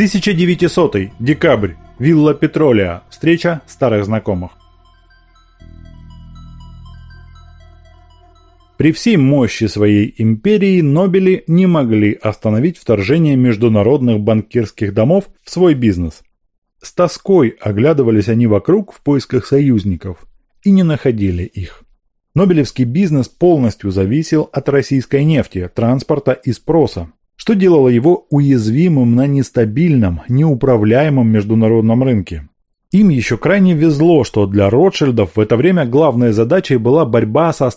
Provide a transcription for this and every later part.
1900 декабрь. Вилла Петролия. Встреча старых знакомых. При всей мощи своей империи Нобели не могли остановить вторжение международных банкирских домов в свой бизнес. С тоской оглядывались они вокруг в поисках союзников и не находили их. Нобелевский бизнес полностью зависел от российской нефти, транспорта и спроса, что делало его уязвимым на нестабильном, неуправляемом международном рынке. Им еще крайне везло, что для Ротшильдов в это время главной задачей была борьба со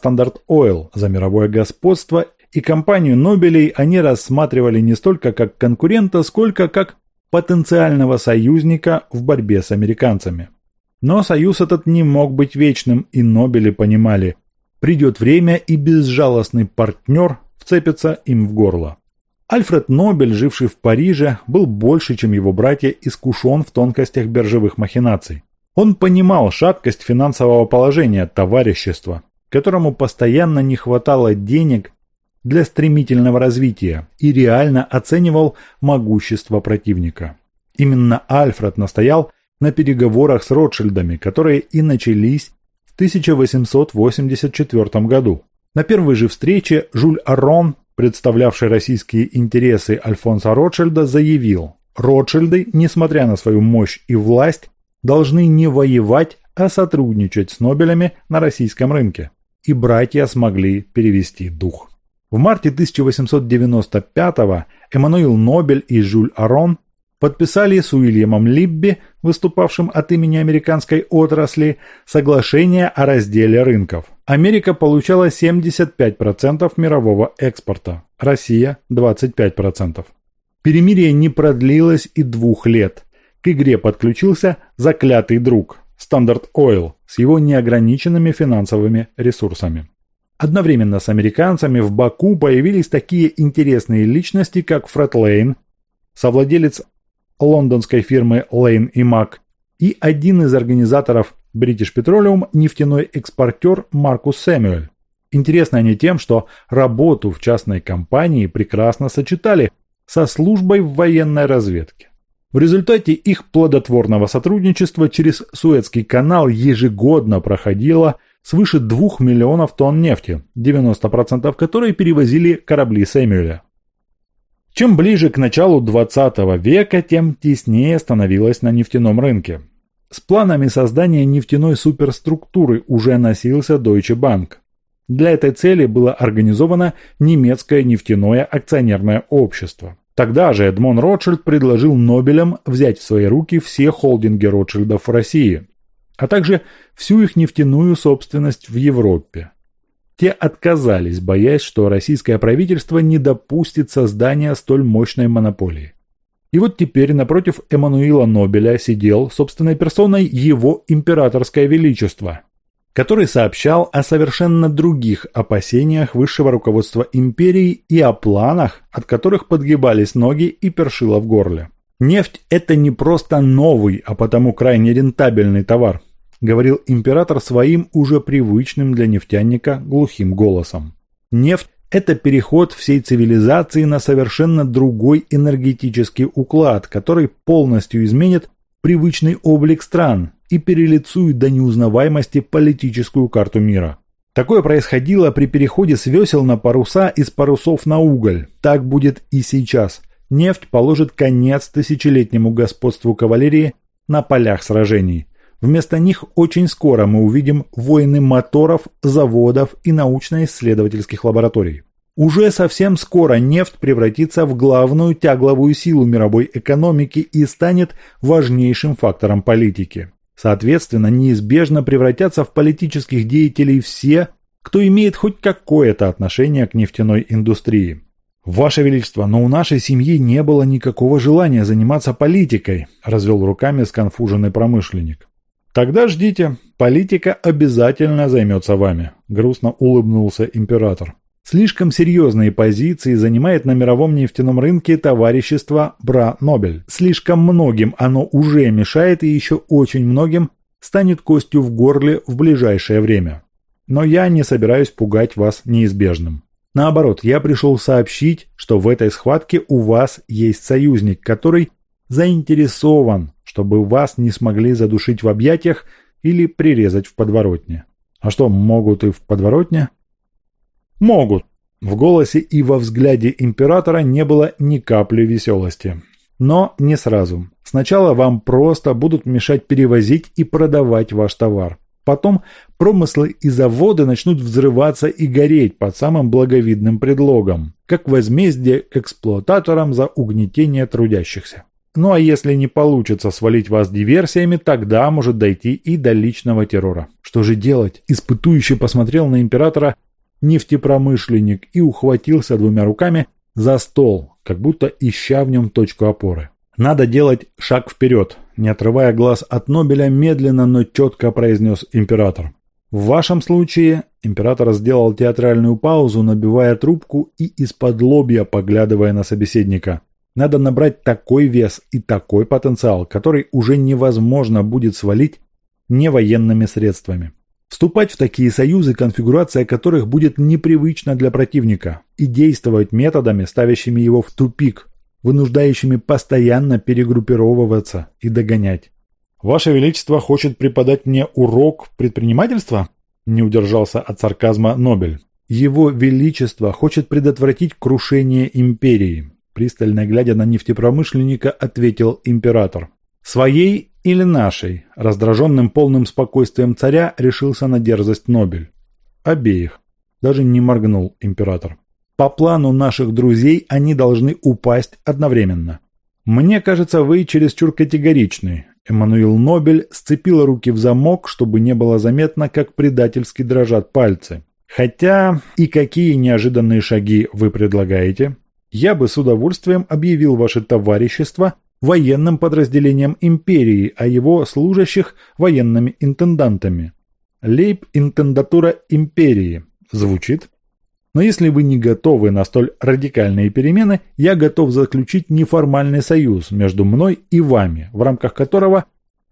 Oil за мировое господство, и компанию Нобелей они рассматривали не столько как конкурента, сколько как потенциального союзника в борьбе с американцами. Но союз этот не мог быть вечным, и Нобели понимали, придет время и безжалостный партнер вцепится им в горло. Альфред Нобель, живший в Париже, был больше, чем его братья, искушен в тонкостях биржевых махинаций. Он понимал шаткость финансового положения товарищества, которому постоянно не хватало денег для стремительного развития и реально оценивал могущество противника. Именно Альфред настоял на переговорах с Ротшильдами, которые и начались в 1884 году. На первой же встрече Жюль Арон представлявший российские интересы Альфонса Ротшильда, заявил, Ротшильды, несмотря на свою мощь и власть, должны не воевать, а сотрудничать с Нобелями на российском рынке. И братья смогли перевести дух. В марте 1895-го Эммануил Нобель и Жюль Арон подписали с Уильямом Либби, выступавшим от имени американской отрасли, соглашение о разделе рынков. Америка получала 75% мирового экспорта, Россия – 25%. Перемирие не продлилось и двух лет. К игре подключился заклятый друг – Standard Oil с его неограниченными финансовыми ресурсами. Одновременно с американцами в Баку появились такие интересные личности, как Фред Лейн, совладелец лондонской фирмы Lane и Mack, и один из организаторов British Petroleum нефтяной экспортер Маркус Сэмюэль. Интересны они тем, что работу в частной компании прекрасно сочетали со службой в военной разведке. В результате их плодотворного сотрудничества через Суэцкий канал ежегодно проходило свыше 2 миллионов тонн нефти, 90% которой перевозили корабли Сэмюэля. Чем ближе к началу 20 века, тем теснее становилось на нефтяном рынке. С планами создания нефтяной суперструктуры уже носился Deutsche Bank. Для этой цели было организовано немецкое нефтяное акционерное общество. Тогда же Эдмон Ротшильд предложил Нобелям взять в свои руки все холдинги Ротшильдов в России, а также всю их нефтяную собственность в Европе. Те отказались, боясь, что российское правительство не допустит создания столь мощной монополии. И вот теперь напротив Эммануила Нобеля сидел собственной персоной его императорское величество, который сообщал о совершенно других опасениях высшего руководства империи и о планах, от которых подгибались ноги и першило в горле. Нефть – это не просто новый, а потому крайне рентабельный товар – говорил император своим уже привычным для нефтяника глухим голосом. Нефть – это переход всей цивилизации на совершенно другой энергетический уклад, который полностью изменит привычный облик стран и перелицует до неузнаваемости политическую карту мира. Такое происходило при переходе с весел на паруса и с парусов на уголь. Так будет и сейчас. Нефть положит конец тысячелетнему господству кавалерии на полях сражений. Вместо них очень скоро мы увидим войны моторов, заводов и научно-исследовательских лабораторий. Уже совсем скоро нефть превратится в главную тягловую силу мировой экономики и станет важнейшим фактором политики. Соответственно, неизбежно превратятся в политических деятелей все, кто имеет хоть какое-то отношение к нефтяной индустрии. «Ваше Величество, но у нашей семьи не было никакого желания заниматься политикой», – развел руками сконфуженный промышленник. «Тогда ждите, политика обязательно займется вами», – грустно улыбнулся император. Слишком серьезные позиции занимает на мировом нефтяном рынке товарищество Бра-Нобель. Слишком многим оно уже мешает и еще очень многим станет костью в горле в ближайшее время. Но я не собираюсь пугать вас неизбежным. Наоборот, я пришел сообщить, что в этой схватке у вас есть союзник, который заинтересован, чтобы вас не смогли задушить в объятиях или прирезать в подворотне. А что, могут и в подворотне? Могут. В голосе и во взгляде императора не было ни капли веселости. Но не сразу. Сначала вам просто будут мешать перевозить и продавать ваш товар. Потом промыслы и заводы начнут взрываться и гореть под самым благовидным предлогом, как возмездие эксплуататорам за угнетение трудящихся. Ну а если не получится свалить вас диверсиями, тогда может дойти и до личного террора. Что же делать? Испытующий посмотрел на императора нефтепромышленник и ухватился двумя руками за стол, как будто ища в нем точку опоры. Надо делать шаг вперед, не отрывая глаз от Нобеля, медленно, но четко произнес император. В вашем случае император сделал театральную паузу, набивая трубку и из-под лобья поглядывая на собеседника. Надо набрать такой вес и такой потенциал, который уже невозможно будет свалить не военными средствами. Вступать в такие союзы, конфигурация которых будет непривычна для противника, и действовать методами, ставящими его в тупик, вынуждающими постоянно перегруппировываться и догонять. «Ваше Величество хочет преподать мне урок предпринимательства?» Не удержался от сарказма Нобель. «Его Величество хочет предотвратить крушение империи», пристально глядя на нефтепромышленника, ответил император. «Своей или нашей?» Раздраженным полным спокойствием царя решился на дерзость Нобель. «Обеих». Даже не моргнул император. По плану наших друзей они должны упасть одновременно. Мне кажется, вы чересчур категоричны. Эммануил Нобель сцепил руки в замок, чтобы не было заметно, как предательски дрожат пальцы. Хотя и какие неожиданные шаги вы предлагаете? Я бы с удовольствием объявил ваше товарищество военным подразделением империи, а его служащих военными интендантами. Лейб-интендатура империи. Звучит? Но если вы не готовы на столь радикальные перемены, я готов заключить неформальный союз между мной и вами, в рамках которого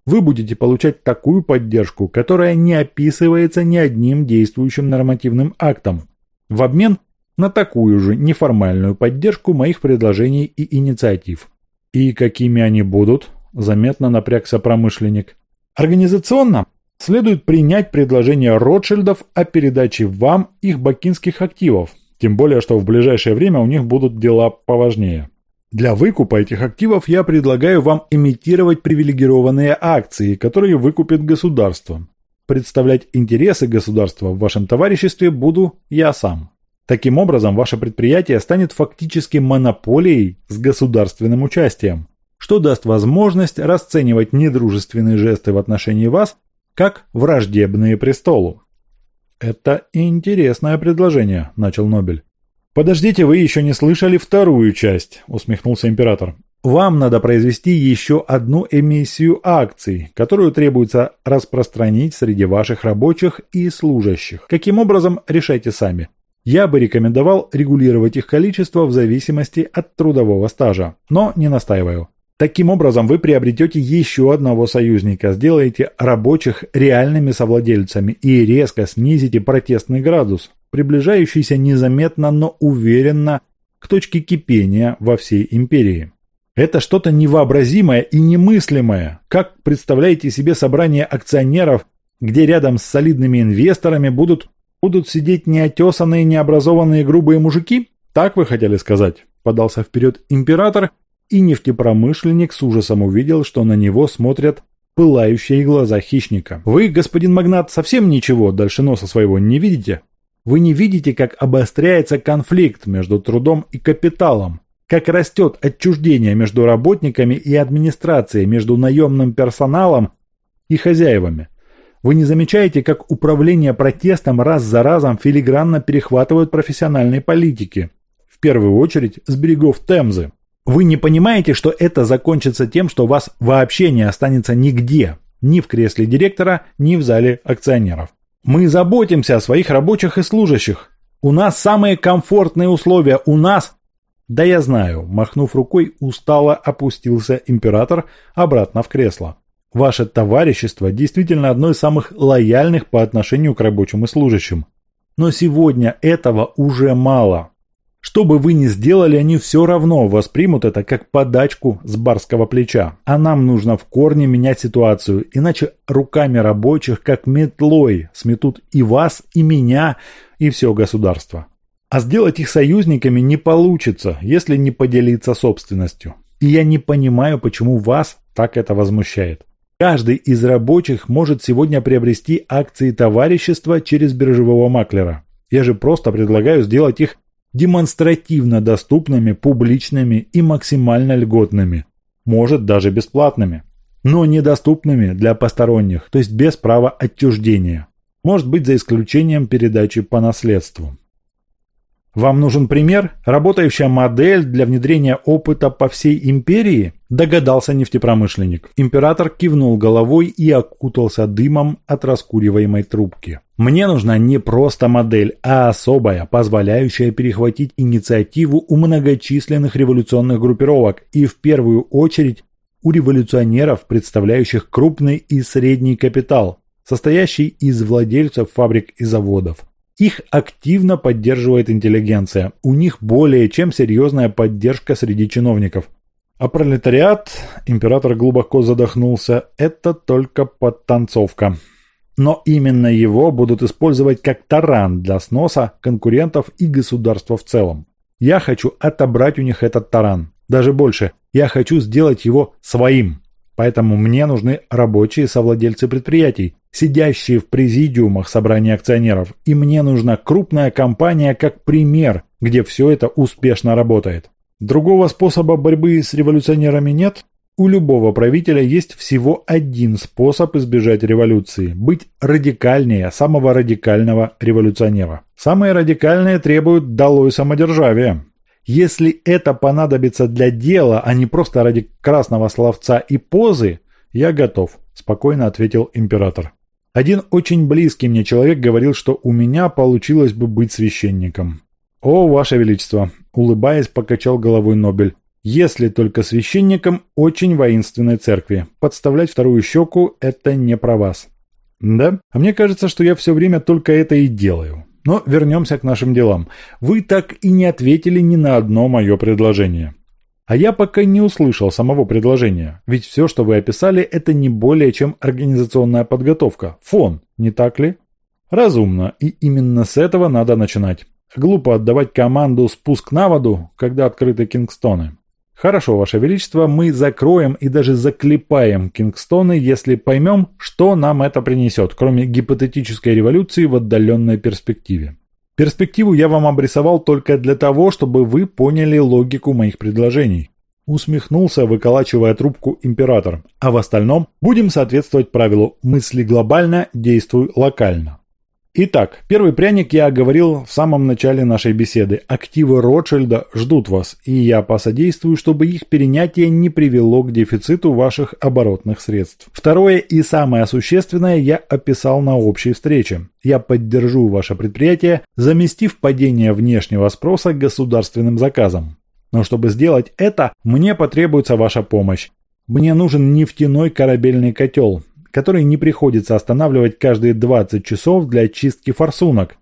вы будете получать такую поддержку, которая не описывается ни одним действующим нормативным актом, в обмен на такую же неформальную поддержку моих предложений и инициатив. И какими они будут? Заметно напрягся промышленник. Организационно следует принять предложение Ротшильдов о передаче вам их бакинских активов, тем более, что в ближайшее время у них будут дела поважнее. Для выкупа этих активов я предлагаю вам имитировать привилегированные акции, которые выкупит государство. Представлять интересы государства в вашем товариществе буду я сам. Таким образом, ваше предприятие станет фактически монополией с государственным участием, что даст возможность расценивать недружественные жесты в отношении вас как враждебные престолу. «Это интересное предложение», – начал Нобель. «Подождите, вы еще не слышали вторую часть», – усмехнулся император. «Вам надо произвести еще одну эмиссию акций, которую требуется распространить среди ваших рабочих и служащих. Каким образом, решайте сами. Я бы рекомендовал регулировать их количество в зависимости от трудового стажа, но не настаиваю. Таким образом, вы приобретете еще одного союзника, сделаете рабочих реальными совладельцами и резко снизите протестный градус, приближающийся незаметно, но уверенно к точке кипения во всей империи. Это что-то невообразимое и немыслимое. Как представляете себе собрание акционеров, где рядом с солидными инвесторами будут, будут сидеть неотесанные, необразованные грубые мужики? Так вы хотели сказать? Подался вперед император и нефтепромышленник с ужасом увидел, что на него смотрят пылающие глаза хищника. «Вы, господин магнат, совсем ничего дальше носа своего не видите? Вы не видите, как обостряется конфликт между трудом и капиталом, как растет отчуждение между работниками и администрацией, между наемным персоналом и хозяевами. Вы не замечаете, как управление протестом раз за разом филигранно перехватывают профессиональные политики, в первую очередь с берегов Темзы. Вы не понимаете, что это закончится тем, что вас вообще не останется нигде, ни в кресле директора, ни в зале акционеров. Мы заботимся о своих рабочих и служащих. У нас самые комфортные условия, у нас... Да я знаю, махнув рукой, устало опустился император обратно в кресло. Ваше товарищество действительно одно из самых лояльных по отношению к рабочим и служащим. Но сегодня этого уже мало. Что бы вы ни сделали, они все равно воспримут это как подачку с барского плеча. А нам нужно в корне менять ситуацию, иначе руками рабочих, как метлой, сметут и вас, и меня, и все государство. А сделать их союзниками не получится, если не поделиться собственностью. И я не понимаю, почему вас так это возмущает. Каждый из рабочих может сегодня приобрести акции товарищества через биржевого маклера. Я же просто предлагаю сделать их демонстративно доступными, публичными и максимально льготными. Может даже бесплатными. Но недоступными для посторонних, то есть без права отчуждения. Может быть за исключением передачи по наследству. Вам нужен пример? Работающая модель для внедрения опыта по всей империи? Догадался нефтепромышленник. Император кивнул головой и окутался дымом от раскуриваемой трубки. Мне нужна не просто модель, а особая, позволяющая перехватить инициативу у многочисленных революционных группировок и в первую очередь у революционеров, представляющих крупный и средний капитал, состоящий из владельцев фабрик и заводов. Их активно поддерживает интеллигенция. У них более чем серьезная поддержка среди чиновников. А пролетариат, император глубоко задохнулся, это только подтанцовка. Но именно его будут использовать как таран для сноса конкурентов и государства в целом. Я хочу отобрать у них этот таран. Даже больше, я хочу сделать его своим. Поэтому мне нужны рабочие совладельцы предприятий, сидящие в президиумах собрания акционеров, и мне нужна крупная компания как пример, где все это успешно работает. Другого способа борьбы с революционерами нет? У любого правителя есть всего один способ избежать революции – быть радикальнее самого радикального революционера. Самые радикальные требуют долой самодержавия. Если это понадобится для дела, а не просто ради красного словца и позы, я готов, спокойно ответил император. Один очень близкий мне человек говорил, что у меня получилось бы быть священником. «О, Ваше Величество!» – улыбаясь, покачал головой Нобель. «Если только священником очень воинственной церкви. Подставлять вторую щеку – это не про вас». «Да? А мне кажется, что я все время только это и делаю. Но вернемся к нашим делам. Вы так и не ответили ни на одно мое предложение». А я пока не услышал самого предложения, ведь все, что вы описали, это не более чем организационная подготовка, фон, не так ли? Разумно, и именно с этого надо начинать. Глупо отдавать команду «спуск на воду», когда открыты Кингстоны. Хорошо, Ваше Величество, мы закроем и даже заклепаем Кингстоны, если поймем, что нам это принесет, кроме гипотетической революции в отдаленной перспективе. Перспективу я вам обрисовал только для того, чтобы вы поняли логику моих предложений. Усмехнулся, выколачивая трубку император. А в остальном будем соответствовать правилу «мысли глобально, действуй локально». Итак, первый пряник я говорил в самом начале нашей беседы. Активы Ротшильда ждут вас, и я посодействую, чтобы их перенятие не привело к дефициту ваших оборотных средств. Второе и самое существенное я описал на общей встрече. Я поддержу ваше предприятие, заместив падение внешнего спроса государственным заказом. Но чтобы сделать это, мне потребуется ваша помощь. Мне нужен нефтяной корабельный котел, который не приходится останавливать каждые 20 часов для очистки форсунок,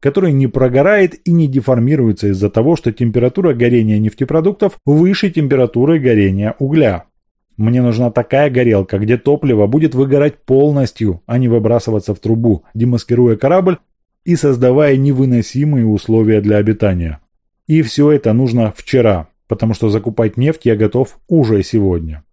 который не прогорает и не деформируется из-за того, что температура горения нефтепродуктов выше температуры горения угля. Мне нужна такая горелка, где топливо будет выгорать полностью, а не выбрасываться в трубу, демаскируя корабль и создавая невыносимые условия для обитания. И все это нужно вчера, потому что закупать нефть я готов уже сегодня.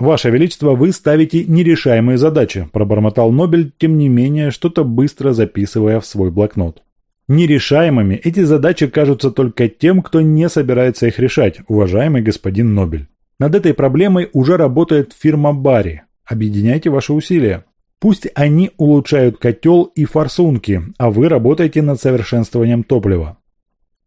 «Ваше Величество, вы ставите нерешаемые задачи», – пробормотал Нобель, тем не менее, что-то быстро записывая в свой блокнот. Нерешаемыми эти задачи кажутся только тем, кто не собирается их решать, уважаемый господин Нобель. Над этой проблемой уже работает фирма Барри. Объединяйте ваши усилия. Пусть они улучшают котел и форсунки, а вы работаете над совершенствованием топлива.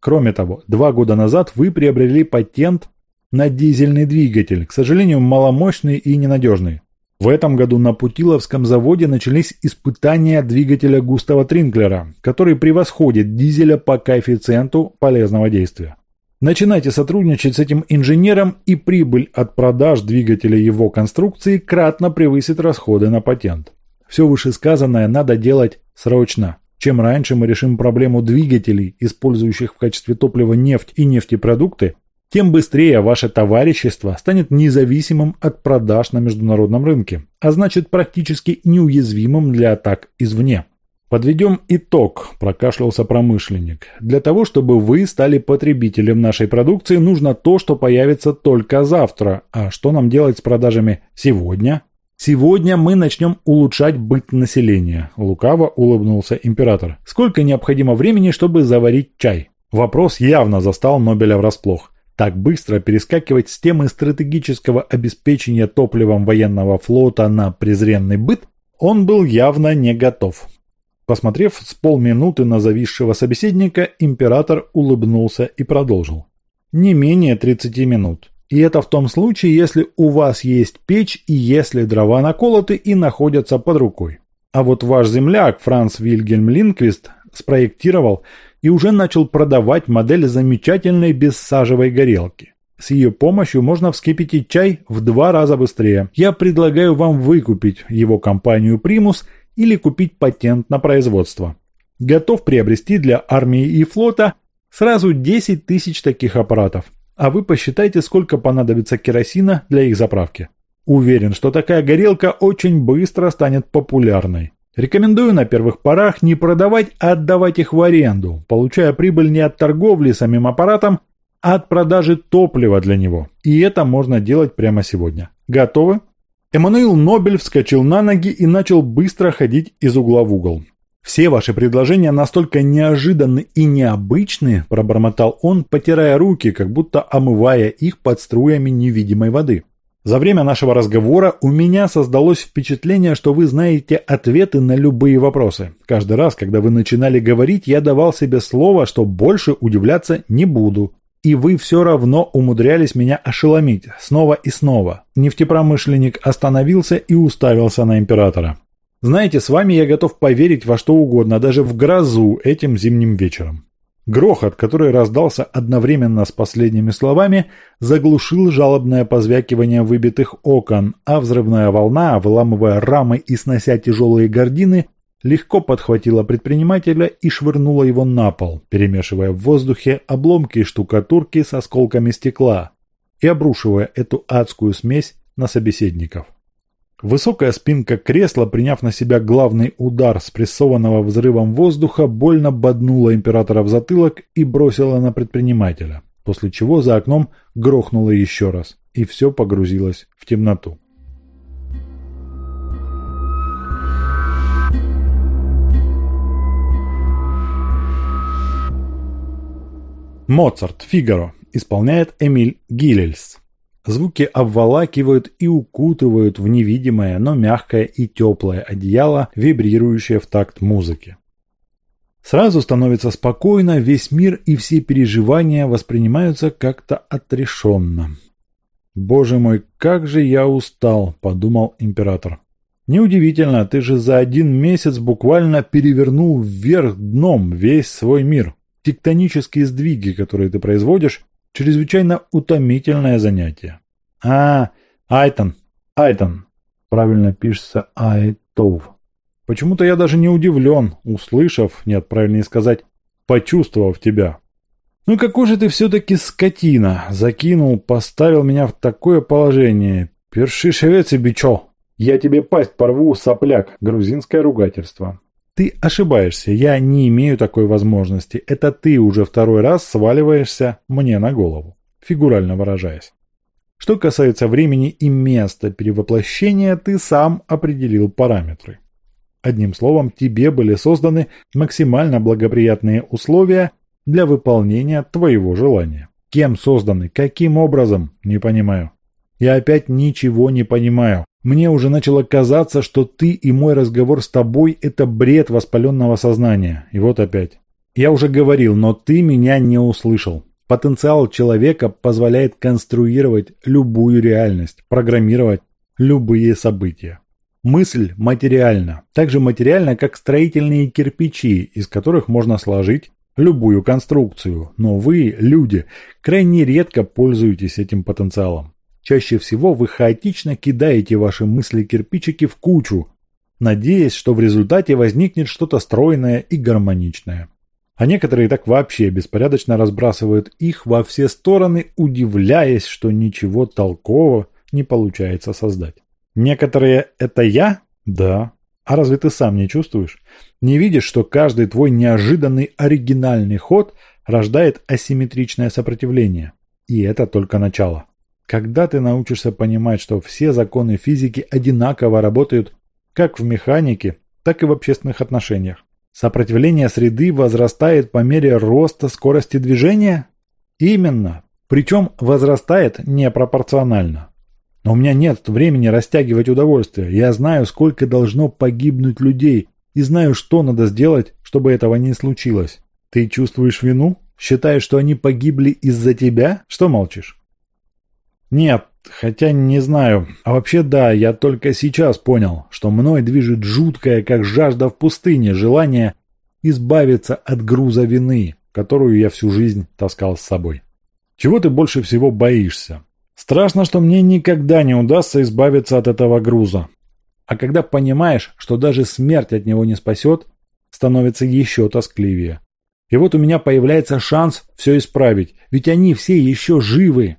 Кроме того, два года назад вы приобрели патент на дизельный двигатель, к сожалению, маломощный и ненадежный. В этом году на Путиловском заводе начались испытания двигателя Густава Тринклера, который превосходит дизеля по коэффициенту полезного действия. Начинайте сотрудничать с этим инженером, и прибыль от продаж двигателя его конструкции кратно превысит расходы на патент. Все вышесказанное надо делать срочно. Чем раньше мы решим проблему двигателей, использующих в качестве топлива нефть и нефтепродукты, тем быстрее ваше товарищество станет независимым от продаж на международном рынке, а значит практически неуязвимым для атак извне. Подведем итог, прокашлялся промышленник. Для того, чтобы вы стали потребителем нашей продукции, нужно то, что появится только завтра. А что нам делать с продажами сегодня? Сегодня мы начнем улучшать быт населения. Лукаво улыбнулся император. Сколько необходимо времени, чтобы заварить чай? Вопрос явно застал Нобеля врасплох. Так быстро перескакивать с темы стратегического обеспечения топливом военного флота на презренный быт он был явно не готов. Посмотрев с полминуты на зависшего собеседника, император улыбнулся и продолжил. Не менее 30 минут. И это в том случае, если у вас есть печь и если дрова наколоты и находятся под рукой. А вот ваш земляк Франц Вильгельм Линквист спроектировал и уже начал продавать модель замечательной бессажевой горелки. С ее помощью можно вскипятить чай в два раза быстрее. Я предлагаю вам выкупить его компанию «Примус» или купить патент на производство. Готов приобрести для армии и флота сразу 10 тысяч таких аппаратов. А вы посчитайте, сколько понадобится керосина для их заправки. Уверен, что такая горелка очень быстро станет популярной. Рекомендую на первых порах не продавать, а отдавать их в аренду, получая прибыль не от торговли самим аппаратом, а от продажи топлива для него. И это можно делать прямо сегодня. Готовы? Эммануил Нобель вскочил на ноги и начал быстро ходить из угла в угол. «Все ваши предложения настолько неожиданны и необычны», – пробормотал он, потирая руки, как будто омывая их под струями невидимой воды. «За время нашего разговора у меня создалось впечатление, что вы знаете ответы на любые вопросы. Каждый раз, когда вы начинали говорить, я давал себе слово, что больше удивляться не буду и вы все равно умудрялись меня ошеломить снова и снова. Нефтепромышленник остановился и уставился на императора. Знаете, с вами я готов поверить во что угодно, даже в грозу этим зимним вечером. Грохот, который раздался одновременно с последними словами, заглушил жалобное позвякивание выбитых окон, а взрывная волна, выламывая рамы и снося тяжелые гардины, легко подхватила предпринимателя и швырнула его на пол, перемешивая в воздухе обломки штукатурки с осколками стекла и обрушивая эту адскую смесь на собеседников. Высокая спинка кресла, приняв на себя главный удар спрессованного взрывом воздуха, больно боднула императора в затылок и бросила на предпринимателя, после чего за окном грохнуло еще раз, и все погрузилось в темноту. Моцарт, Фигаро, исполняет Эмиль Гиллельс. Звуки обволакивают и укутывают в невидимое, но мягкое и теплое одеяло, вибрирующее в такт музыки. Сразу становится спокойно, весь мир и все переживания воспринимаются как-то отрешенно. «Боже мой, как же я устал», – подумал император. «Неудивительно, ты же за один месяц буквально перевернул вверх дном весь свой мир» тектонические сдвиги, которые ты производишь, чрезвычайно утомительное занятие. А, Айтон, Айтон, правильно пишется Айтов. Почему-то я даже не удивлен, услышав, нет, правильнее сказать, почувствовав тебя. Ну какой же ты все-таки скотина, закинул, поставил меня в такое положение. Перши шевец и бичо. Я тебе пасть порву, сопляк, грузинское ругательство. Ты ошибаешься, я не имею такой возможности. Это ты уже второй раз сваливаешься мне на голову, фигурально выражаясь. Что касается времени и места перевоплощения, ты сам определил параметры. Одним словом, тебе были созданы максимально благоприятные условия для выполнения твоего желания. Кем созданы? Каким образом? Не понимаю. Я опять ничего не понимаю. Мне уже начало казаться, что ты и мой разговор с тобой – это бред воспаленного сознания. И вот опять. Я уже говорил, но ты меня не услышал. Потенциал человека позволяет конструировать любую реальность, программировать любые события. Мысль материальна, так же материальна, как строительные кирпичи, из которых можно сложить любую конструкцию. Но вы, люди, крайне редко пользуетесь этим потенциалом. Чаще всего вы хаотично кидаете ваши мысли-кирпичики в кучу, надеясь, что в результате возникнет что-то стройное и гармоничное. А некоторые так вообще беспорядочно разбрасывают их во все стороны, удивляясь, что ничего толкового не получается создать. Некоторые «это я?» Да. А разве ты сам не чувствуешь? Не видишь, что каждый твой неожиданный оригинальный ход рождает асимметричное сопротивление? И это только начало. Когда ты научишься понимать, что все законы физики одинаково работают как в механике, так и в общественных отношениях, Сопротивление среды возрастает по мере роста скорости движения? Именно. Причем возрастает непропорционально. Но у меня нет времени растягивать удовольствие. Я знаю, сколько должно погибнуть людей, и знаю, что надо сделать, чтобы этого не случилось. Ты чувствуешь вину? Считаешь, что они погибли из-за тебя? Что молчишь? Нет, хотя не знаю. А вообще да, я только сейчас понял, что мной движет жуткое, как жажда в пустыне, желание избавиться от груза вины, которую я всю жизнь таскал с собой. Чего ты больше всего боишься? Страшно, что мне никогда не удастся избавиться от этого груза. А когда понимаешь, что даже смерть от него не спасет, становится еще тоскливее. И вот у меня появляется шанс все исправить, ведь они все еще живы.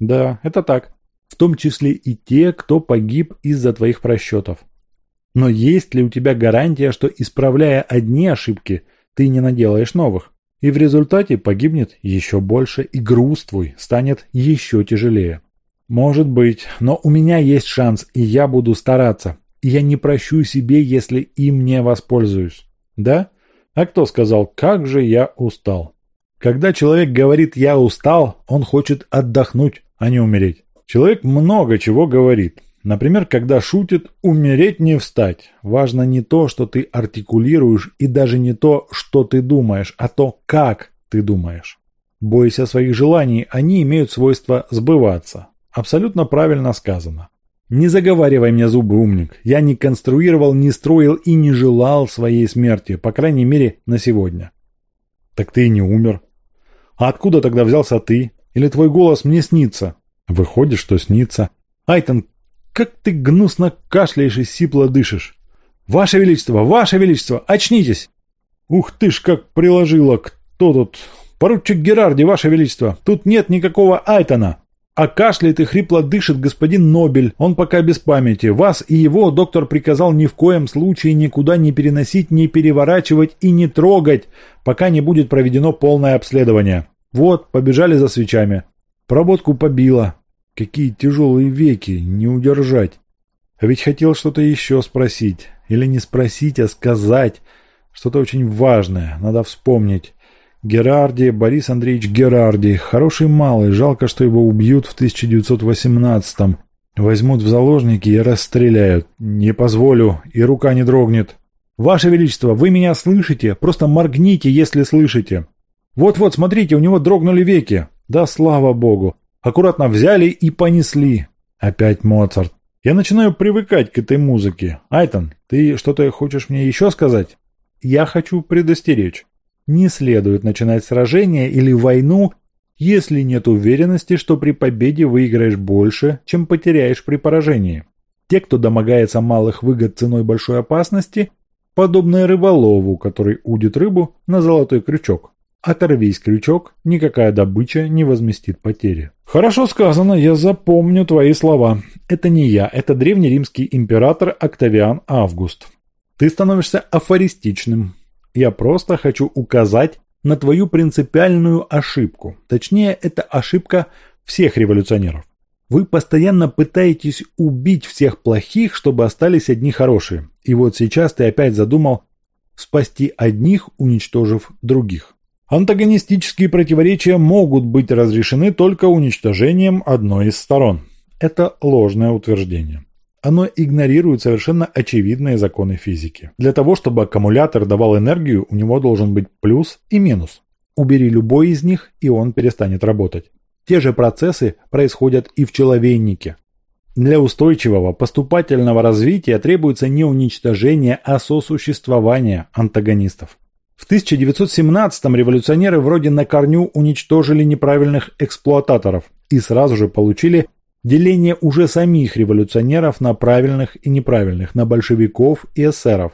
Да, это так. В том числе и те, кто погиб из-за твоих просчетов. Но есть ли у тебя гарантия, что исправляя одни ошибки, ты не наделаешь новых? И в результате погибнет еще больше, и груз твой станет еще тяжелее. Может быть, но у меня есть шанс, и я буду стараться. И я не прощу себе, если им не воспользуюсь. Да? А кто сказал, как же я устал? Когда человек говорит «я устал», он хочет отдохнуть, а не умереть. Человек много чего говорит. Например, когда шутит «умереть не встать». Важно не то, что ты артикулируешь, и даже не то, что ты думаешь, а то, как ты думаешь. Бойся своих желаний, они имеют свойство сбываться. Абсолютно правильно сказано. Не заговаривай мне зубы, умник. Я не конструировал, не строил и не желал своей смерти, по крайней мере, на сегодня. Так ты и не умер. А откуда тогда взялся ты? Или твой голос мне снится? Выходит, что снится. Айтон, как ты гнусно кашляешь и сипло дышишь. Ваше Величество, Ваше Величество, очнитесь! Ух ты ж, как приложила, кто тут? Поручик Герарди, Ваше Величество, тут нет никакого Айтона. А кашляет и хрипло дышит господин Нобель, он пока без памяти. Вас и его доктор приказал ни в коем случае никуда не переносить, не переворачивать и не трогать, пока не будет проведено полное обследование. Вот, побежали за свечами. Проводку побило. Какие тяжелые веки, не удержать. А ведь хотел что-то еще спросить. Или не спросить, а сказать. Что-то очень важное, надо вспомнить. Герарди, Борис Андреевич Герарди. Хороший малый, жалко, что его убьют в 1918-м. Возьмут в заложники и расстреляют. Не позволю, и рука не дрогнет. Ваше Величество, вы меня слышите? Просто моргните, если слышите. Вот-вот, смотрите, у него дрогнули веки. Да слава богу. Аккуратно взяли и понесли. Опять Моцарт. Я начинаю привыкать к этой музыке. Айтон, ты что-то хочешь мне еще сказать? Я хочу предостеречь. Не следует начинать сражение или войну, если нет уверенности, что при победе выиграешь больше, чем потеряешь при поражении. Те, кто домогается малых выгод ценой большой опасности, подобны рыболову, который удит рыбу на золотой крючок. Оторвись крючок, никакая добыча не возместит потери. Хорошо сказано, я запомню твои слова. Это не я, это древнеримский император Октавиан Август. Ты становишься афористичным. Я просто хочу указать на твою принципиальную ошибку. Точнее, это ошибка всех революционеров. Вы постоянно пытаетесь убить всех плохих, чтобы остались одни хорошие. И вот сейчас ты опять задумал спасти одних, уничтожив других. Антагонистические противоречия могут быть разрешены только уничтожением одной из сторон. Это ложное утверждение. Оно игнорирует совершенно очевидные законы физики. Для того, чтобы аккумулятор давал энергию, у него должен быть плюс и минус. Убери любой из них, и он перестанет работать. Те же процессы происходят и в человейнике. Для устойчивого поступательного развития требуется не уничтожение, а сосуществование антагонистов. В 1917-м революционеры вроде на корню уничтожили неправильных эксплуататоров и сразу же получили Деление уже самих революционеров на правильных и неправильных, на большевиков и эсеров.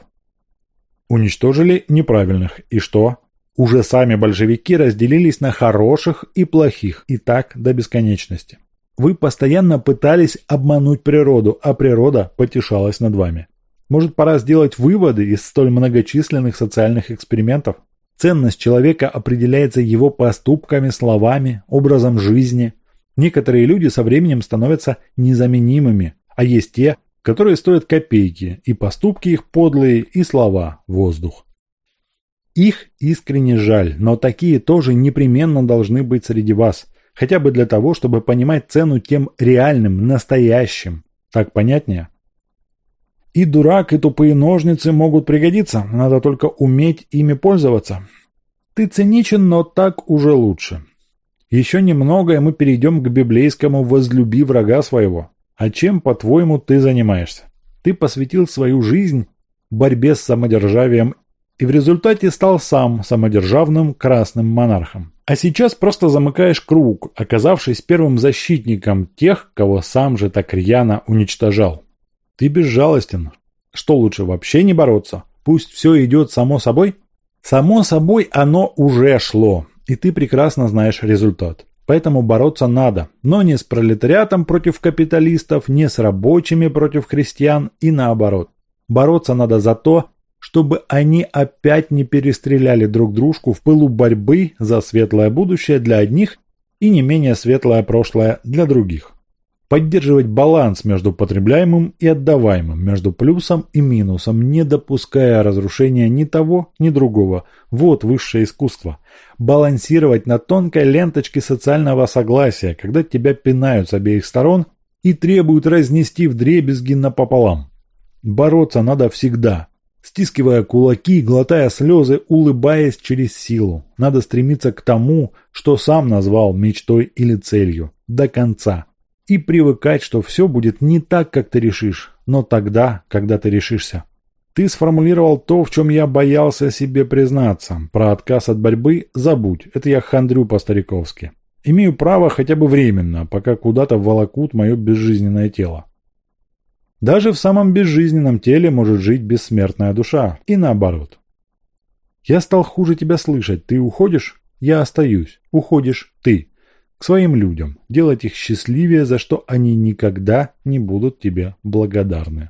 Уничтожили неправильных. И что? Уже сами большевики разделились на хороших и плохих, и так до бесконечности. Вы постоянно пытались обмануть природу, а природа потешалась над вами. Может, пора сделать выводы из столь многочисленных социальных экспериментов? Ценность человека определяется его поступками, словами, образом жизни. Некоторые люди со временем становятся незаменимыми, а есть те, которые стоят копейки, и поступки их подлые, и слова – воздух. Их искренне жаль, но такие тоже непременно должны быть среди вас, хотя бы для того, чтобы понимать цену тем реальным, настоящим. Так понятнее? И дурак, и тупые ножницы могут пригодиться, надо только уметь ими пользоваться. Ты циничен, но так уже лучше. Еще немного, и мы перейдем к библейскому «возлюби врага своего». А чем, по-твоему, ты занимаешься? Ты посвятил свою жизнь борьбе с самодержавием и в результате стал сам самодержавным красным монархом. А сейчас просто замыкаешь круг, оказавшись первым защитником тех, кого сам же так рьяно уничтожал. Ты безжалостен. Что лучше, вообще не бороться? Пусть все идет само собой? Само собой оно уже шло, и ты прекрасно знаешь результат. Поэтому бороться надо, но не с пролетариатом против капиталистов, не с рабочими против крестьян и наоборот. Бороться надо за то, чтобы они опять не перестреляли друг дружку в пылу борьбы за светлое будущее для одних и не менее светлое прошлое для других. Поддерживать баланс между потребляемым и отдаваемым, между плюсом и минусом, не допуская разрушения ни того, ни другого. Вот высшее искусство. Балансировать на тонкой ленточке социального согласия, когда тебя пинают с обеих сторон и требуют разнести вдребезги напополам. Бороться надо всегда, стискивая кулаки, глотая слезы, улыбаясь через силу. Надо стремиться к тому, что сам назвал мечтой или целью, до конца и привыкать, что все будет не так, как ты решишь, но тогда, когда ты решишься. Ты сформулировал то, в чем я боялся себе признаться. Про отказ от борьбы забудь, это я хандрю по-стариковски. Имею право хотя бы временно, пока куда-то волокут мое безжизненное тело. Даже в самом безжизненном теле может жить бессмертная душа, и наоборот. Я стал хуже тебя слышать, ты уходишь? Я остаюсь. Уходишь ты к своим людям, делать их счастливее, за что они никогда не будут тебе благодарны.